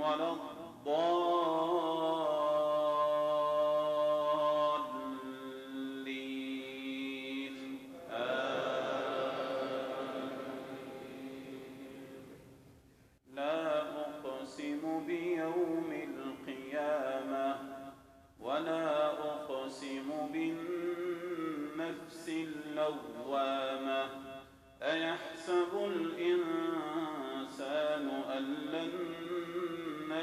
ولا الضالين. لا أقسم بيوم القيامة ولا أقسم بالنفس اللوامة. أيحسب الإنسان أن لن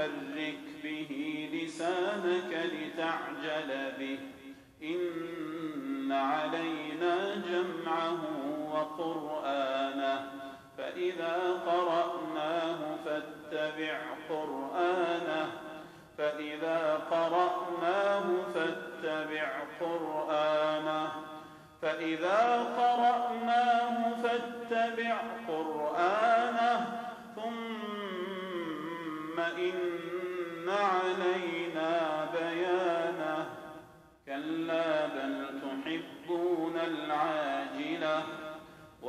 تحرك به لسانك لتعجل به إن علينا جمعه وقرآنه فإذا قرأناه فاتبع قرآنه فإذا قرأناه فاتبع قرآنه فإذا قرأناه فاتبع قرآنه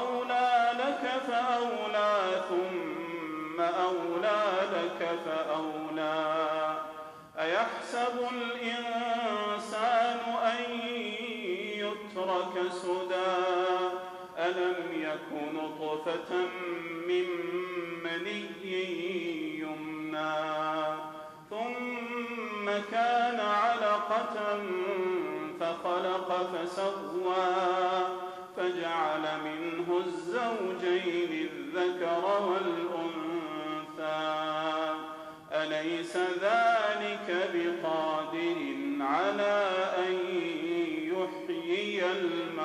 أولى لك فأولى ثم أولى لك فأولى. أيحسب الإنسان أن يترك سدى؟ ألم يك نطفة من مني بقادر على أن يحيي الموتى